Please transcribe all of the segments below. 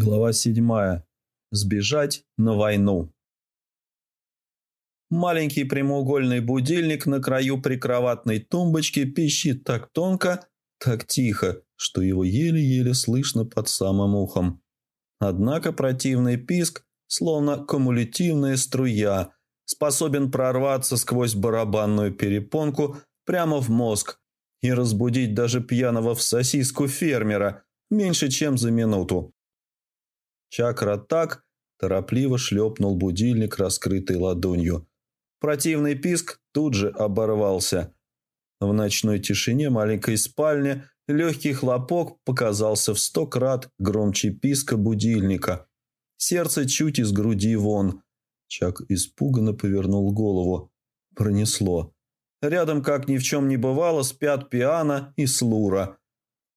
Глава седьмая. Сбежать на войну. Маленький прямоугольный будильник на краю прикроватной тумбочки пищит так тонко, так тихо, что его еле-еле слышно под самым ухом. Однако противный писк, словно кумулятивная струя, способен прорваться сквозь барабанную перепонку прямо в мозг и разбудить даже пьяного в сосиску фермера меньше, чем за минуту. Чакра так торопливо шлепнул будильник раскрытой ладонью. Противный писк тут же оборвался. В ночной тишине маленькой спальни легкий хлопок показался в сто крат громче писка будильника. Сердце чуть из груди вон. Чак испуганно повернул голову. Пронесло. Рядом, как ни в чем не бывало, спят Пиана и Слура.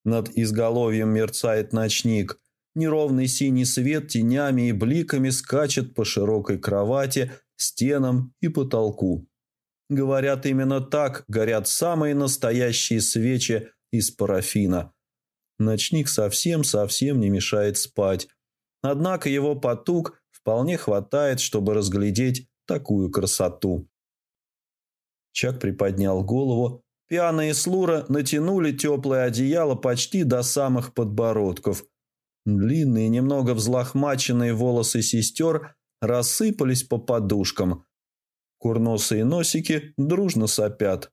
Над изголовьем мерцает ночник. Неровный синий свет тенями и бликами скачет по широкой кровати, стенам и потолку. Говорят, именно так горят самые настоящие свечи из парафина. Ночник совсем-совсем не мешает спать. Однако его потуг вполне хватает, чтобы разглядеть такую красоту. Чак приподнял голову. И Слура натянули теплое одеяло почти до самых подбородков – Длинные, немного взлохмаченные волосы сестер рассыпались по подушкам. Курносые носики дружно сопят.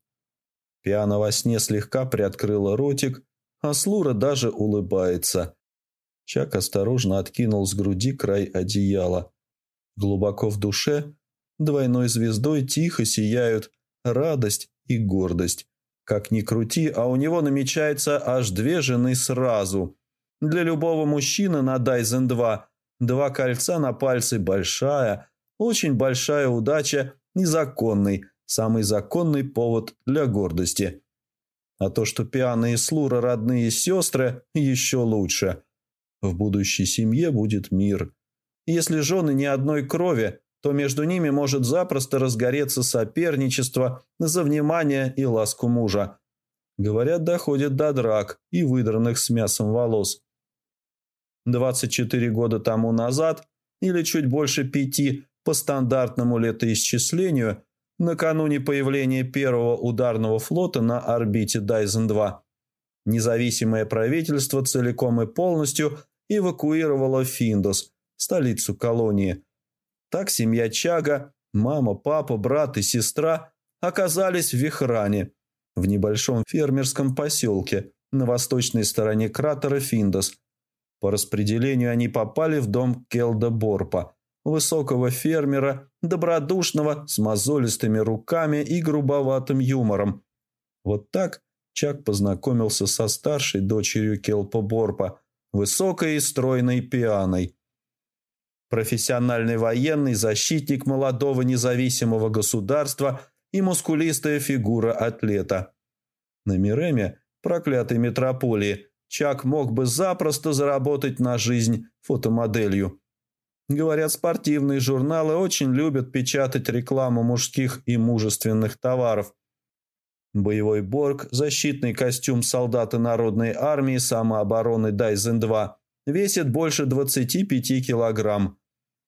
Пиана во сне слегка приоткрыла ротик, а Слура даже улыбается. Чак осторожно откинул с груди край одеяла. Глубоко в душе двойной звездой тихо сияют радость и гордость. Как ни крути, а у него намечается аж две жены сразу – для любого мужчины на Дайзен 2 два кольца на пальце – большая, очень большая удача, незаконный, самый законный повод для гордости. А то, что Пиана и Слура родные сестры, еще лучше. В будущей семье будет мир. Если жены не одной крови, то между ними может запросто разгореться соперничество за внимание и ласку мужа. Говорят, доходит до драк и выдранных с мясом волос. 24 года тому назад, или чуть больше пяти по стандартному летоисчислению, накануне появления первого ударного флота на орбите Дайзен-2, независимое правительство целиком и полностью эвакуировало Финдос, столицу колонии. Так семья Чага, мама, папа, брат и сестра оказались в Вихране, в небольшом фермерском поселке на восточной стороне кратера Финдос – по распределению они попали в дом Келда Борпа, высокого фермера, добродушного, с мозолистыми руками и грубоватым юмором. Вот так Чак познакомился со старшей дочерью Келпа Борпа, высокой и стройной пианой. Профессиональный военный защитник молодого независимого государства и мускулистая фигура атлета. На Миреме, проклятой метрополии, Чак мог бы запросто заработать на жизнь фотомоделью. Говорят, спортивные журналы очень любят печатать рекламу мужских и мужественных товаров. Боевой борг, защитный костюм солдата Народной армии самообороны Дайзен-2 весит больше 25 килограмм.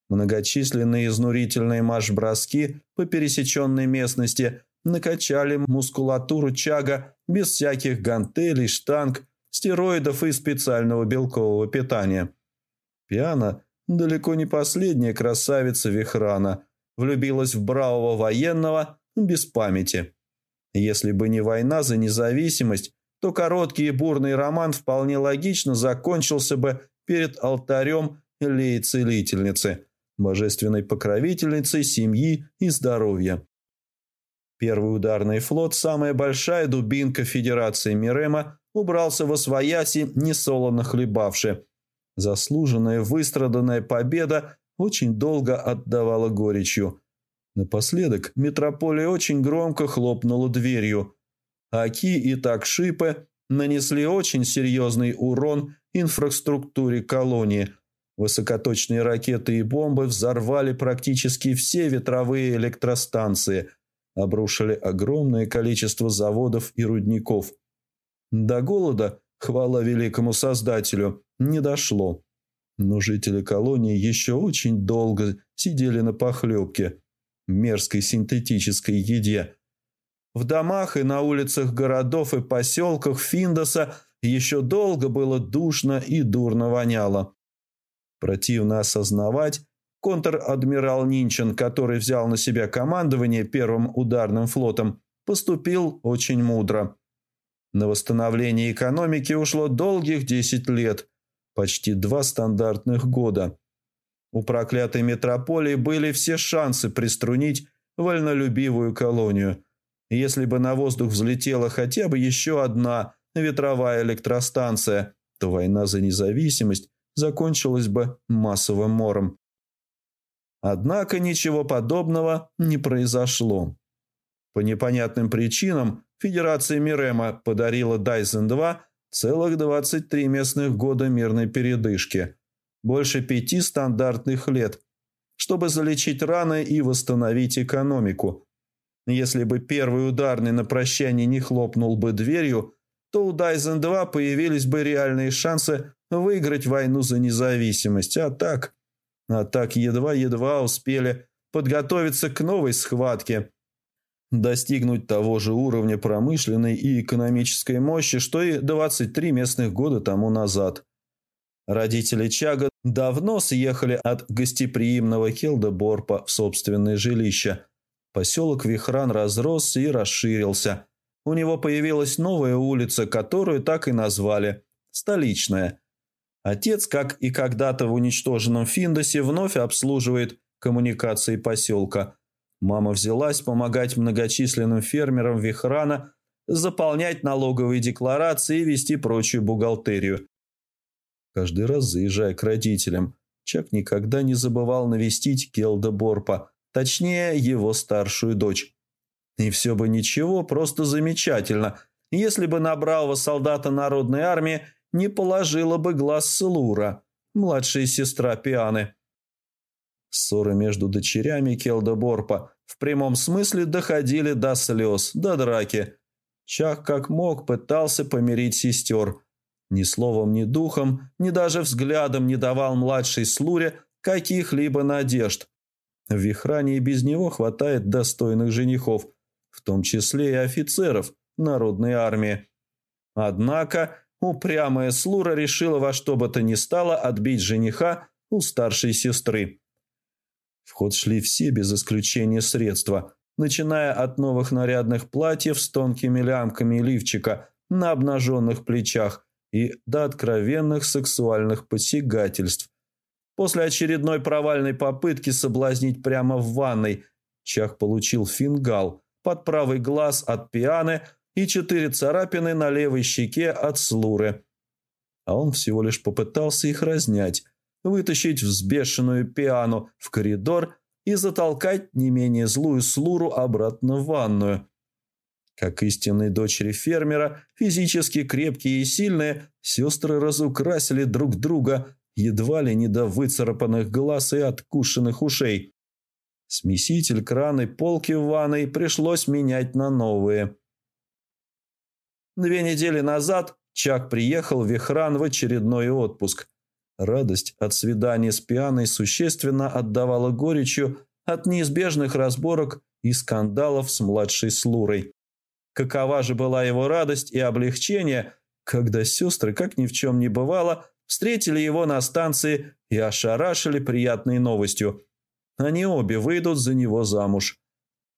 Многочисленные изнурительные марш-броски по пересеченной местности накачали мускулатуру Чага без всяких гантелей, штанг стероидов и специального белкового питания. Пиана, далеко не последняя красавица Вихрана, влюбилась в бравого военного без памяти. Если бы не война за независимость, то короткий и бурный роман вполне логично закончился бы перед алтарем Леи-целительницы, божественной покровительницы семьи и здоровья. Первый ударный флот, самая большая дубинка Федерации Мирема, убрался во свояси, несолоно хлебавши. Заслуженная выстраданная победа очень долго отдавала горечью. Напоследок метрополия очень громко хлопнула дверью. Аки и Такшипы нанесли очень серьезный урон инфраструктуре колонии. Высокоточные ракеты и бомбы взорвали практически все ветровые электростанции, обрушили огромное количество заводов и рудников – до голода, хвала великому Создателю, не дошло. Но жители колонии еще очень долго сидели на похлебке, мерзкой синтетической еде. В домах и на улицах городов и поселках Финдоса еще долго было душно и дурно воняло. Противно осознавать, контр-адмирал Нинчен, который взял на себя командование первым ударным флотом, поступил очень мудро. На восстановление экономики ушло долгих 10 лет, почти два стандартных года. У проклятой метрополии были все шансы приструнить вольнолюбивую колонию. Если бы на воздух взлетела хотя бы еще одна ветровая электростанция, то война за независимость закончилась бы массовым мором. Однако ничего подобного не произошло. По непонятным причинам Федерация Мирема подарила Дайзен-2 целых 23 местных года мирной передышки, больше пяти стандартных лет, чтобы залечить раны и восстановить экономику. Если бы первый ударный на прощание не хлопнул бы дверью, то у Дайзен-2 появились бы реальные шансы выиграть войну за независимость, а так... А так едва-едва успели подготовиться к новой схватке – достигнуть того же уровня промышленной и экономической мощи, что и 23 местных года тому назад. Родители Чага давно съехали от гостеприимного Хелдеборпа в собственное жилище. Поселок Вихран разросся и расширился. У него появилась новая улица, которую так и назвали – Столичная. Отец, как и когда-то в уничтоженном Финдосе, вновь обслуживает коммуникации поселка – Мама взялась помогать многочисленным фермерам Вихрана заполнять налоговые декларации и вести прочую бухгалтерию. Каждый раз, заезжая к родителям, Чак никогда не забывал навестить Келда Борпа, точнее, его старшую дочь. И все бы ничего, просто замечательно, если бы на бравого солдата народной армии не положила бы глаз Селура, младшая сестра Пианы. Ссоры между дочерями Келда Борпа в прямом смысле доходили до слез, до драки. Чак как мог пытался помирить сестер. Ни словом, ни духом, ни даже взглядом не давал младшей Слуре каких-либо надежд. В Вихране и без него хватает достойных женихов, в том числе и офицеров народной армии. Однако упрямая Слура решила во что бы то ни стало отбить жениха у старшей сестры. В ход шли все без исключения средства, начиная от новых нарядных платьев с тонкими лямками лифчика на обнаженных плечах и до откровенных сексуальных посягательств. После очередной провальной попытки соблазнить прямо в ванной, Чах получил фингал под правый глаз от пианы и четыре царапины на левой щеке от слуры. А он всего лишь попытался их разнять, вытащить взбешенную пиану в коридор и затолкать не менее злую слуру обратно в ванную. Как истинные дочери фермера, физически крепкие и сильные, сестры разукрасили друг друга едва ли не до выцарапанных глаз и откушенных ушей. Смеситель, краны, полки в ванной пришлось менять на новые. Две недели назад Чак приехал в Вихран в очередной отпуск – Радость от свидания с пьяной существенно отдавала горечью от неизбежных разборок и скандалов с младшей Слурой. Какова же была его радость и облегчение, когда сестры, как ни в чем не бывало, встретили его на станции и ошарашили приятной новостью. Они обе выйдут за него замуж.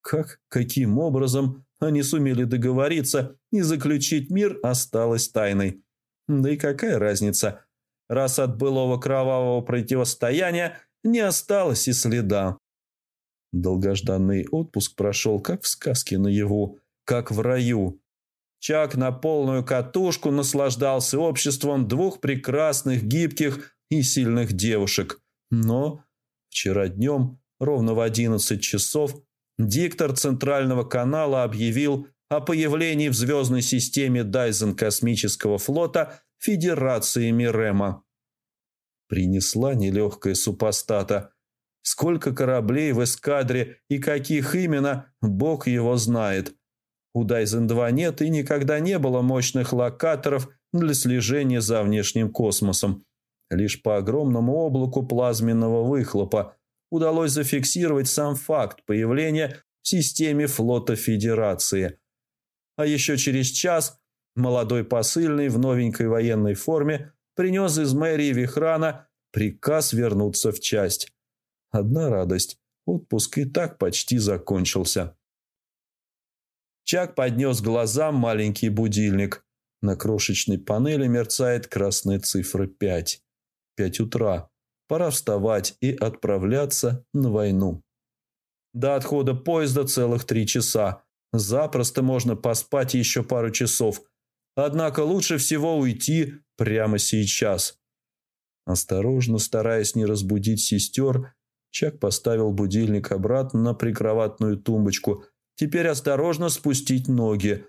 Как, каким образом они сумели договориться и заключить мир осталось тайной. Да и какая разница – раз от былого кровавого противостояния не осталось и следа. Долгожданный отпуск прошел как в сказке наяву, как в раю. Чак на полную катушку наслаждался обществом двух прекрасных, гибких и сильных девушек. Но вчера днем, ровно в одиннадцать часов, диктор Центрального канала объявил о появлении в звездной системе Дайзен космического флота Федерации Мирема. Принесла нелегкая супостата. Сколько кораблей в эскадре и каких именно, бог его знает. У Дайзен-2 нет и никогда не было мощных локаторов для слежения за внешним космосом. Лишь по огромному облаку плазменного выхлопа удалось зафиксировать сам факт появления в системе флота Федерации. А еще через час молодой посыльный в новенькой военной форме принес из мэрии Вихрана приказ вернуться в часть. Одна радость – отпуск и так почти закончился. Чак поднес глазам маленький будильник. На крошечной панели мерцает красная цифра 5. Пять утра. Пора вставать и отправляться на войну. До отхода поезда целых три часа. Запросто можно поспать еще пару часов. Однако лучше всего уйти прямо сейчас. Осторожно, стараясь не разбудить сестер, Чак поставил будильник обратно на прикроватную тумбочку. Теперь осторожно спустить ноги.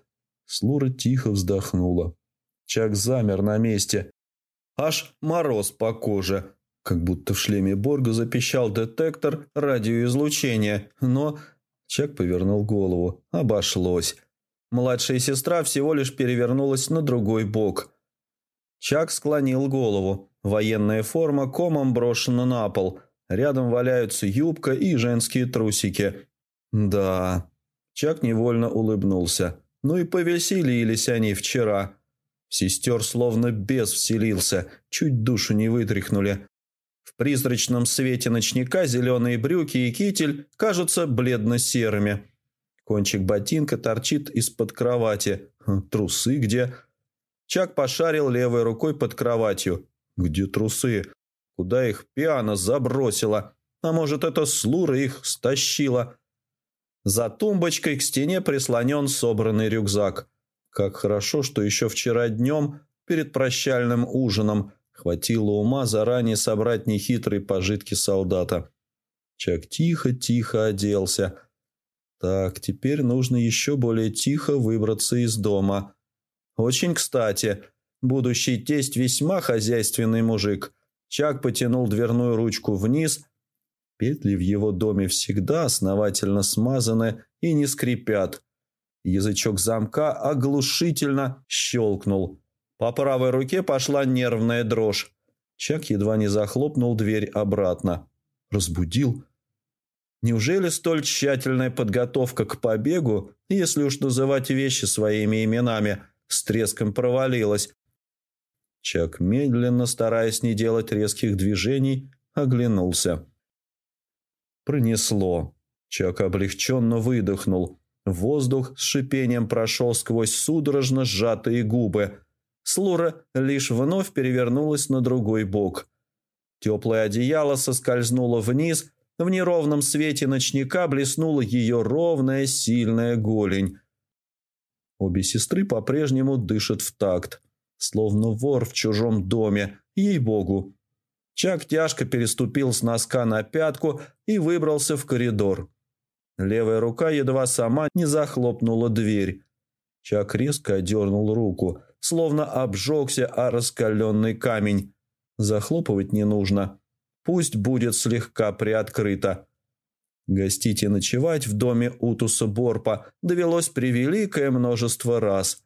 Слура тихо вздохнула. Чак замер на месте. Аж мороз по коже. Как будто в шлеме Борга запищал детектор радиоизлучения. Но Чак повернул голову. Обошлось. Младшая сестра всего лишь перевернулась на другой бок. Чак склонил голову. Военная форма комом брошена на пол. Рядом валяются юбка и женские трусики. Да. Чак невольно улыбнулся. Ну и повеселились они вчера. Сестер словно бес вселился, чуть душу не вытряхнули. В призрачном свете ночника зеленые брюки и китель кажутся бледно-серыми. Кончик ботинка торчит из-под кровати. Трусы где? Чак пошарил левой рукой под кроватью. Где трусы? Куда их пиано забросила? А может, это слура их стащила? За тумбочкой к стене прислонен собранный рюкзак. Как хорошо, что еще вчера днем, перед прощальным ужином, хватило ума заранее собрать нехитрые пожитки солдата. Чак тихо-тихо оделся. Так, теперь нужно еще более тихо выбраться из дома. Очень кстати, будущий тесть весьма хозяйственный мужик. Чак потянул дверную ручку вниз. Петли в его доме всегда основательно смазаны и не скрипят. Язычок замка оглушительно щелкнул. По правой руке пошла нервная дрожь. Чак едва не захлопнул дверь обратно. Разбудил. Неужели столь тщательная подготовка к побегу, если уж называть вещи своими именами – с треском провалилась. Чак, медленно, стараясь не делать резких движений, оглянулся. Пронесло. Чак облегченно выдохнул. Воздух с шипением прошел сквозь судорожно сжатые губы. Слура лишь вновь перевернулась на другой бок. Теплое одеяло соскользнуло вниз, в неровном свете ночника блеснула ее ровная сильная голень. Обе сестры по-прежнему дышат в такт, словно вор в чужом доме, ей-богу. Чак тяжко переступил с носка на пятку и выбрался в коридор. Левая рука едва сама не захлопнула дверь. Чак резко одернул руку, словно обжегся о раскаленный камень. Захлопывать не нужно. Пусть будет слегка приоткрыто. Гостить и ночевать в доме Утуса Борпа довелось превеликое множество раз.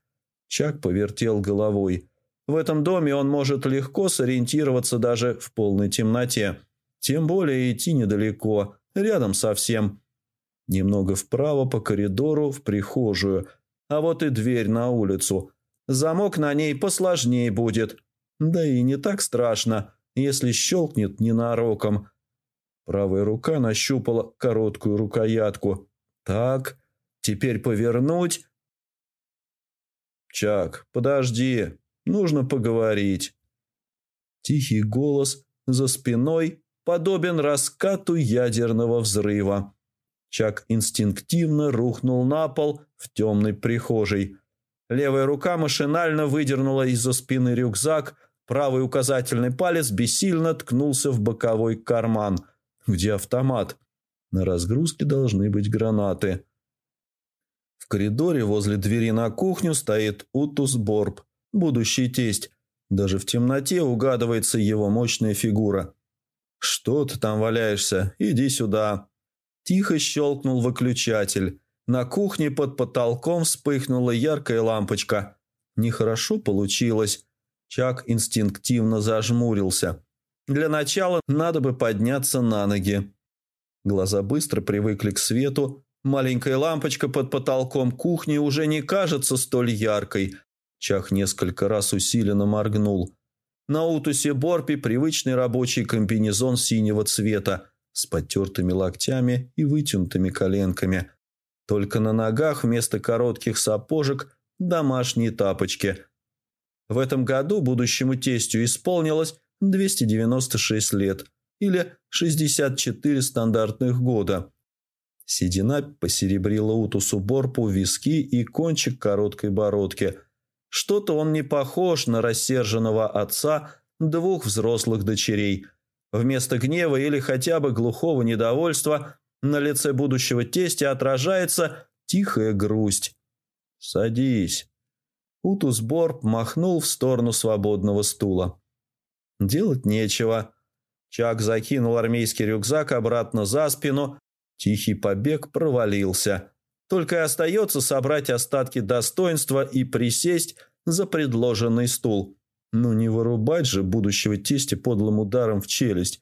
Чак повертел головой. В этом доме он может легко сориентироваться даже в полной темноте. Тем более идти недалеко, рядом совсем. Немного вправо по коридору в прихожую, а вот и дверь на улицу. Замок на ней посложнее будет. Да и не так страшно, если щелкнет ненароком – Правая рука нащупала короткую рукоятку. Так, теперь повернуть. Чак, подожди, нужно поговорить. Тихий голос за спиной подобен раскату ядерного взрыва. Чак инстинктивно рухнул на пол в темной прихожей. Левая рука машинально выдернула из-за спины рюкзак, правый указательный палец бессильно ткнулся в боковой карман – где автомат? На разгрузке должны быть гранаты. В коридоре возле двери на кухню стоит Утус Борб, будущий тесть. Даже в темноте угадывается его мощная фигура. «Что ты там валяешься? Иди сюда!» Тихо щелкнул выключатель. На кухне под потолком вспыхнула яркая лампочка. Нехорошо получилось. Чак инстинктивно зажмурился. Для начала надо бы подняться на ноги. Глаза быстро привыкли к свету. Маленькая лампочка под потолком кухни уже не кажется столь яркой. Чах несколько раз усиленно моргнул. На Утусе Борпи привычный рабочий комбинезон синего цвета с потертыми локтями и вытянутыми коленками. Только на ногах вместо коротких сапожек домашние тапочки. В этом году будущему тестю исполнилось 296 лет или 64 стандартных года. Седина посеребрила Утусу Борпу виски и кончик короткой бородки. Что-то он не похож на рассерженного отца двух взрослых дочерей. Вместо гнева или хотя бы глухого недовольства на лице будущего тестя отражается тихая грусть. «Садись». Утус Борп махнул в сторону свободного стула. Делать нечего. Чак закинул армейский рюкзак обратно за спину. Тихий побег провалился. Только и остается собрать остатки достоинства и присесть за предложенный стул. Ну не вырубать же будущего тестя подлым ударом в челюсть.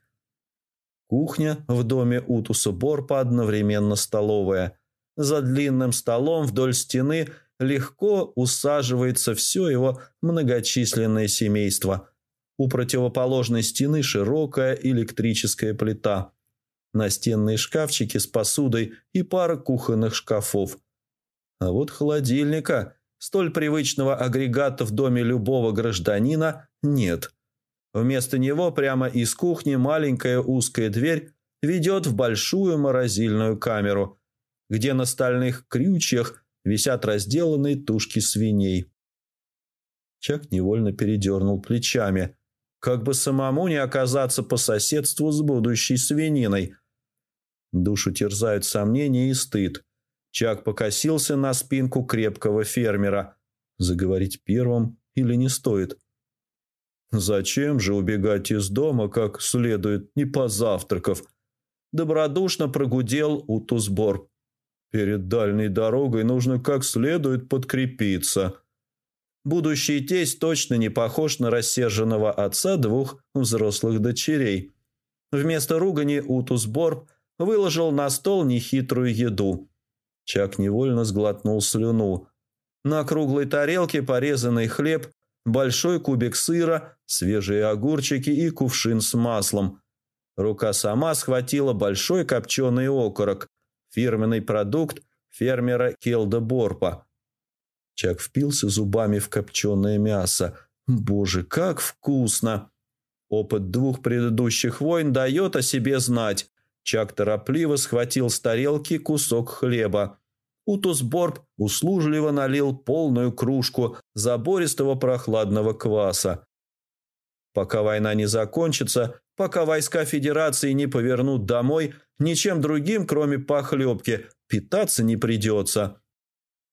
Кухня в доме Утуса Борпа одновременно столовая. За длинным столом вдоль стены легко усаживается все его многочисленное семейство – у противоположной стены широкая электрическая плита, настенные шкафчики с посудой и пара кухонных шкафов. А вот холодильника, столь привычного агрегата в доме любого гражданина, нет. Вместо него прямо из кухни маленькая узкая дверь ведет в большую морозильную камеру, где на стальных крючьях висят разделанные тушки свиней. Чак невольно передернул плечами как бы самому не оказаться по соседству с будущей свининой. Душу терзают сомнения и стыд. Чак покосился на спинку крепкого фермера. Заговорить первым или не стоит? Зачем же убегать из дома, как следует, не позавтракав? Добродушно прогудел Утусбор. Перед дальней дорогой нужно как следует подкрепиться. Будущий тесть точно не похож на рассерженного отца двух взрослых дочерей. Вместо ругани Утус Борб выложил на стол нехитрую еду. Чак невольно сглотнул слюну. На круглой тарелке порезанный хлеб, большой кубик сыра, свежие огурчики и кувшин с маслом. Рука сама схватила большой копченый окорок, фирменный продукт фермера Келда Борпа – Чак впился зубами в копченое мясо. Боже, как вкусно! Опыт двух предыдущих войн дает о себе знать. Чак торопливо схватил с тарелки кусок хлеба. Утусборб услужливо налил полную кружку забористого прохладного кваса. Пока война не закончится, пока войска Федерации не повернут домой, ничем другим, кроме похлебки, питаться не придется.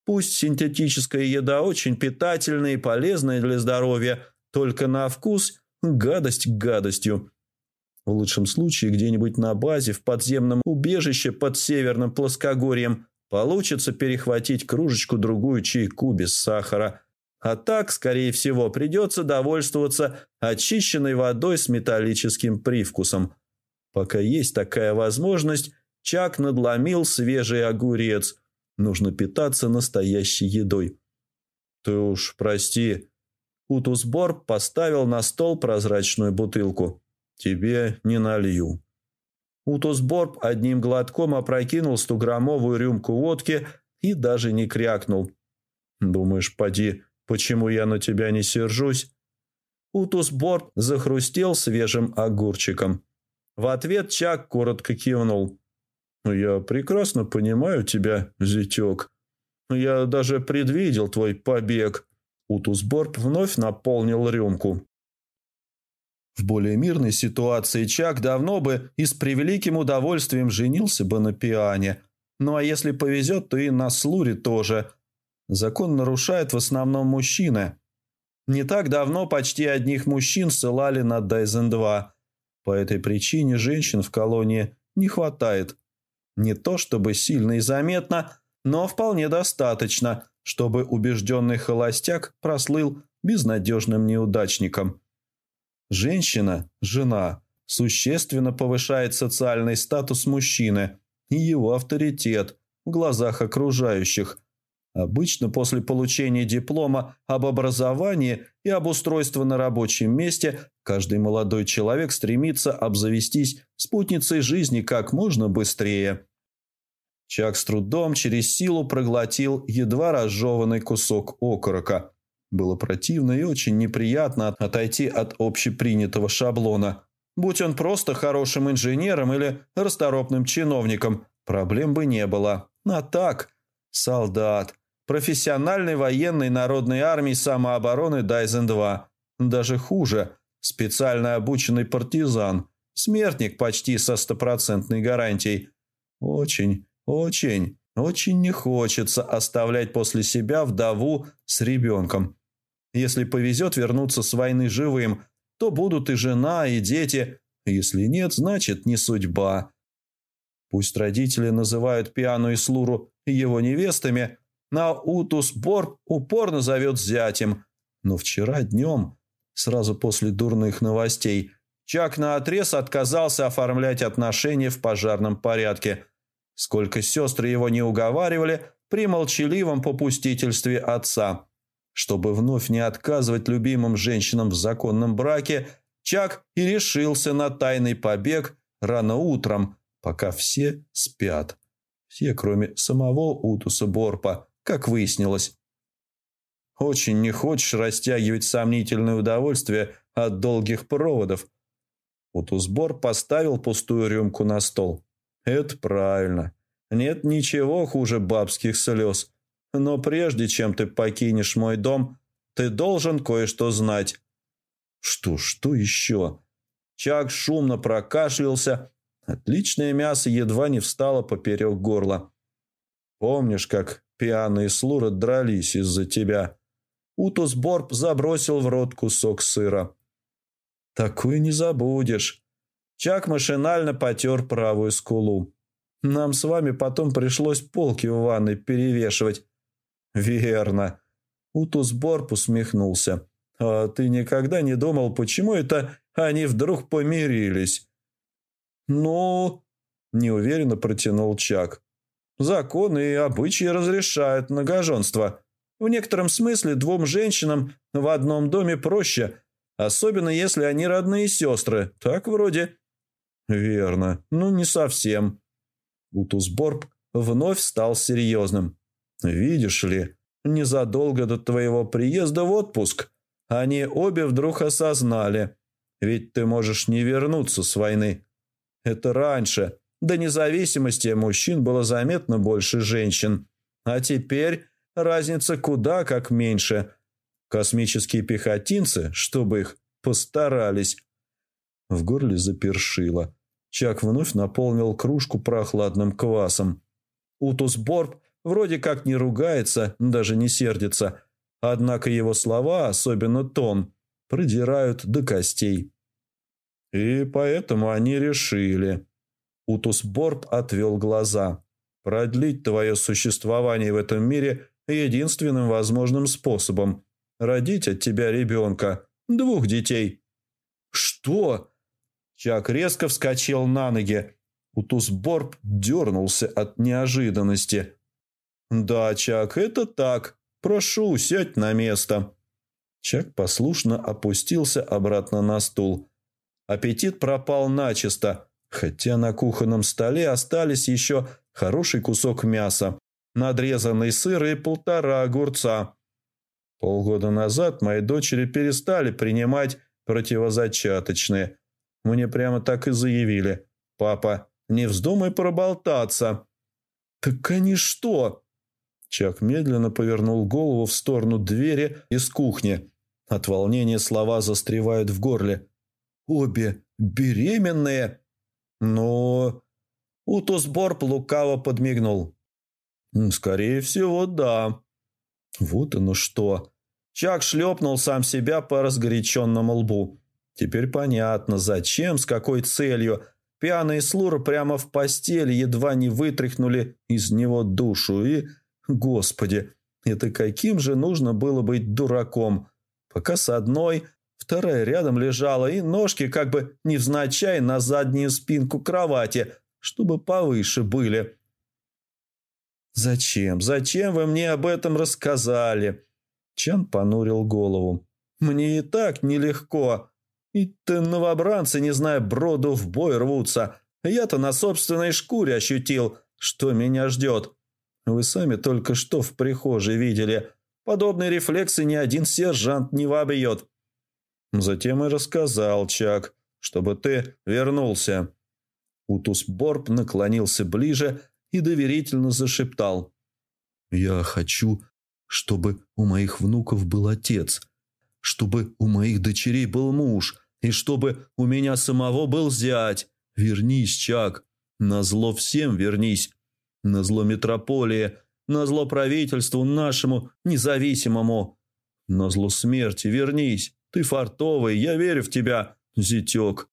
Пусть синтетическая еда очень питательная и полезная для здоровья, только на вкус гадость гадостью. В лучшем случае где-нибудь на базе в подземном убежище под северным плоскогорьем получится перехватить кружечку-другую чайку без сахара. А так, скорее всего, придется довольствоваться очищенной водой с металлическим привкусом. Пока есть такая возможность, Чак надломил свежий огурец – Нужно питаться настоящей едой. Ты уж прости. Утусбор поставил на стол прозрачную бутылку. Тебе не налью. Утусборб одним глотком опрокинул стограммовую рюмку водки и даже не крякнул. «Думаешь, поди, почему я на тебя не сержусь?» Утусборб захрустел свежим огурчиком. В ответ Чак коротко кивнул. «Я прекрасно понимаю тебя, зятек. Я даже предвидел твой побег». Утусборб вновь наполнил рюмку. В более мирной ситуации Чак давно бы и с превеликим удовольствием женился бы на пиане. Ну а если повезет, то и на слуре тоже. Закон нарушает в основном мужчины. Не так давно почти одних мужчин ссылали на Дайзен-2. По этой причине женщин в колонии не хватает. Не то чтобы сильно и заметно, но вполне достаточно, чтобы убежденный холостяк прослыл безнадежным неудачником. Женщина – жена, существенно повышает социальный статус мужчины и его авторитет в глазах окружающих. Обычно после получения диплома об образовании и обустройства на рабочем месте каждый молодой человек стремится обзавестись спутницей жизни как можно быстрее. Чак с трудом через силу проглотил едва разжеванный кусок окорока. Было противно и очень неприятно отойти от общепринятого шаблона. Будь он просто хорошим инженером или расторопным чиновником, проблем бы не было. А так, солдат, профессиональной военной народной армии самообороны Дайзен-2. Даже хуже, специально обученный партизан, смертник почти со стопроцентной гарантией. Очень, очень, очень не хочется оставлять после себя вдову с ребенком. Если повезет вернуться с войны живым, то будут и жена, и дети. Если нет, значит не судьба. Пусть родители называют Пиану и Слуру его невестами, на Утус Бор упорно зовет зятем. Но вчера днем, сразу после дурных новостей, Чак наотрез отказался оформлять отношения в пожарном порядке – Сколько сестры его не уговаривали при молчаливом попустительстве отца. Чтобы вновь не отказывать любимым женщинам в законном браке, Чак и решился на тайный побег рано утром, пока все спят. Все, кроме самого Утуса Борпа, как выяснилось. Очень не хочешь растягивать сомнительное удовольствие от долгих проводов. Утус Борп поставил пустую рюмку на стол. Это правильно. Нет ничего хуже бабских слез. Но прежде чем ты покинешь мой дом, ты должен кое-что знать. Что, что еще? Чак шумно прокашлялся. Отличное мясо едва не встало поперек горла. Помнишь, как Пиано и Слура дрались из-за тебя? Утус Борб забросил в рот кусок сыра. Такое не забудешь. Чак машинально потер правую скулу. «Нам с вами потом пришлось полки в ванной перевешивать». «Верно». Утусборп усмехнулся. «А ты никогда не думал, почему это они вдруг помирились?» «Ну...» – неуверенно протянул Чак. «Законы и обычаи разрешают многоженство. В некотором смысле двум женщинам в одном доме проще, особенно если они родные сестры. Так вроде...» «Верно. Ну, не совсем». Утусборб вновь стал серьезным. «Видишь ли, незадолго до твоего приезда в отпуск они обе вдруг осознали, ведь ты можешь не вернуться с войны. Это раньше, до независимости мужчин было заметно больше женщин, а теперь разница куда как меньше. Космические пехотинцы, чтобы их постарались». В горле запершило. Чак вновь наполнил кружку прохладным квасом. Утус Борб вроде как не ругается, даже не сердится. Однако его слова, особенно тон, продирают до костей. И поэтому они решили. Утус Борб отвел глаза. Продлить твое существование в этом мире единственным возможным способом. Родить от тебя ребенка. Двух детей. «Что?» Чак резко вскочил на ноги. Утусборб дернулся от неожиданности. «Да, Чак, это так. Прошу, сядь на место». Чак послушно опустился обратно на стул. Аппетит пропал начисто, хотя на кухонном столе остались еще хороший кусок мяса, надрезанный сыр и полтора огурца. Полгода назад мои дочери перестали принимать противозачаточные – мне прямо так и заявили. «Папа, не вздумай проболтаться». «Так они что?» Чак медленно повернул голову в сторону двери из кухни. От волнения слова застревают в горле. «Обе беременные?» «Но...» Утусборб лукаво подмигнул. «Скорее всего, да». Вот оно что. Чак шлепнул сам себя по разгоряченному лбу. Теперь понятно, зачем, с какой целью. Пьяные Слура прямо в постели едва не вытряхнули из него душу. И, господи, это каким же нужно было быть дураком. Пока с одной, Вторая рядом лежала, и ножки как бы невзначай на заднюю спинку кровати, чтобы повыше были. «Зачем? Зачем вы мне об этом рассказали?» Чан понурил голову. «Мне и так нелегко. И-то новобранцы, не зная броду, в бой рвутся. Я-то на собственной шкуре ощутил, что меня ждет. Вы сами только что в прихожей видели. Подобные рефлексы ни один сержант не вобьет. Затем и рассказал Чак, чтобы ты вернулся. Утус Борб наклонился ближе и доверительно зашептал. «Я хочу, чтобы у моих внуков был отец, чтобы у моих дочерей был муж, и чтобы у меня самого был зять. Вернись, Чак, назло всем вернись, назло метрополии, назло правительству нашему независимому, назло смерти вернись, ты фартовый, я верю в тебя, зятек».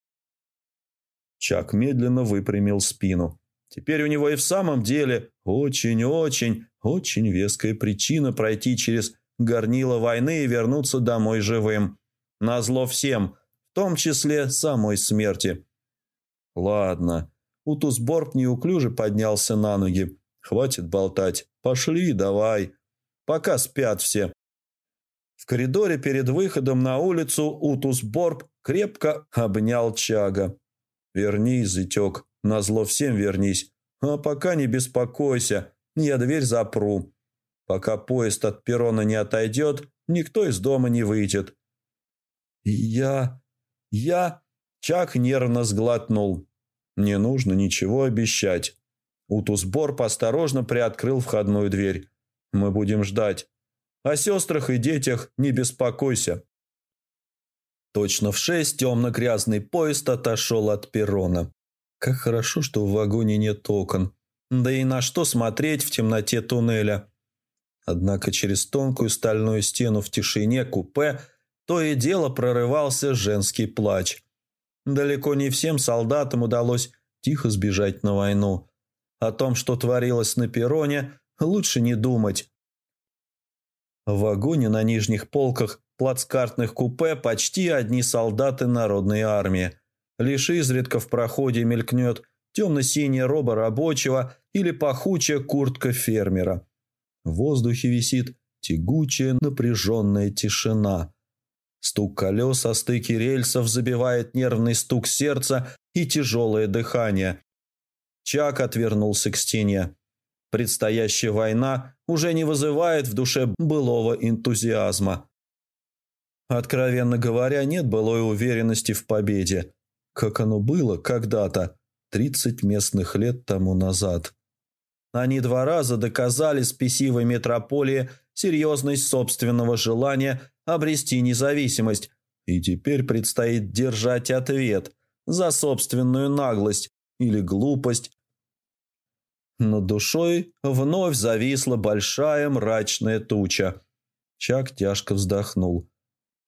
Чак медленно выпрямил спину. Теперь у него и в самом деле очень-очень, очень веская причина пройти через горнило войны и вернуться домой живым. Назло всем, в том числе самой смерти. Ладно. Утусборг неуклюже поднялся на ноги. Хватит болтать. Пошли, давай. Пока спят все. В коридоре перед выходом на улицу Утусборб крепко обнял Чага. «Вернись, зятек, назло всем вернись. А пока не беспокойся, я дверь запру. Пока поезд от перрона не отойдет, никто из дома не выйдет». «Я... я...» Чак нервно сглотнул. «Не нужно ничего обещать». Утусборб осторожно приоткрыл входную дверь. «Мы будем ждать. О сестрах и детях не беспокойся». Точно в шесть темно-грязный поезд отошел от перрона. Как хорошо, что в вагоне нет окон. Да и на что смотреть в темноте туннеля. Однако через тонкую стальную стену в тишине купе то и дело прорывался женский плач. Далеко не всем солдатам удалось тихо сбежать на войну. О том, что творилось на перроне, лучше не думать. В вагоне на нижних полках плацкартных купе почти одни солдаты народной армии. Лишь изредка в проходе мелькнет темно-синяя роба рабочего или пахучая куртка фермера. В воздухе висит тягучая напряженная тишина. Стук колес о стыке рельсов забивает нервный стук сердца и тяжелое дыхание. Чак отвернулся к стене. Предстоящая война уже не вызывает в душе былого энтузиазма. Откровенно говоря, нет былой уверенности в победе, как оно было когда-то, 30 местных лет тому назад. Они два раза доказали спесивой метрополии серьезность собственного желания обрести независимость, и теперь предстоит держать ответ за собственную наглость или глупость, над душой вновь зависла большая мрачная туча. Чак тяжко вздохнул.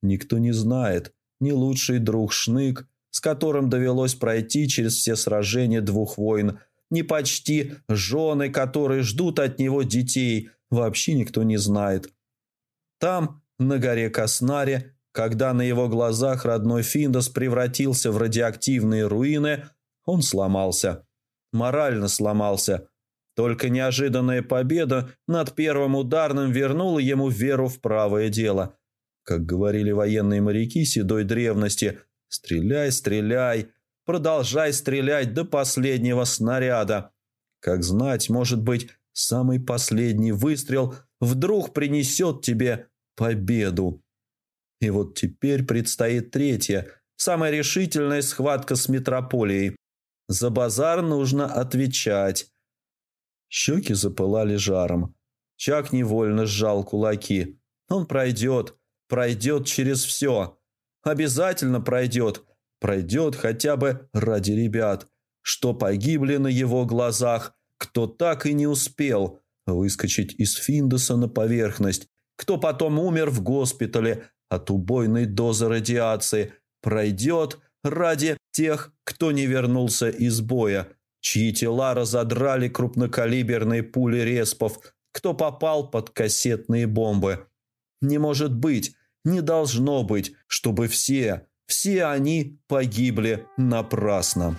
Никто не знает, ни лучший друг Шнык, с которым довелось пройти через все сражения двух войн, ни почти жены, которые ждут от него детей, вообще никто не знает. Там, на горе Коснаре, когда на его глазах родной Финдос превратился в радиоактивные руины, он сломался. Морально сломался – только неожиданная победа над первым ударным вернула ему веру в правое дело. Как говорили военные моряки седой древности, «Стреляй, стреляй, продолжай стрелять до последнего снаряда». Как знать, может быть, самый последний выстрел вдруг принесет тебе победу. И вот теперь предстоит третья, самая решительная схватка с метрополией. За базар нужно отвечать. Щеки запылали жаром. Чак невольно сжал кулаки. Он пройдет, пройдет через все. Обязательно пройдет. Пройдет хотя бы ради ребят, что погибли на его глазах, кто так и не успел выскочить из Финдоса на поверхность, кто потом умер в госпитале от убойной дозы радиации, пройдет ради тех, кто не вернулся из боя, чьи тела разодрали крупнокалиберные пули респов, кто попал под кассетные бомбы. Не может быть, Не должно быть, чтобы все, все они погибли напрасно.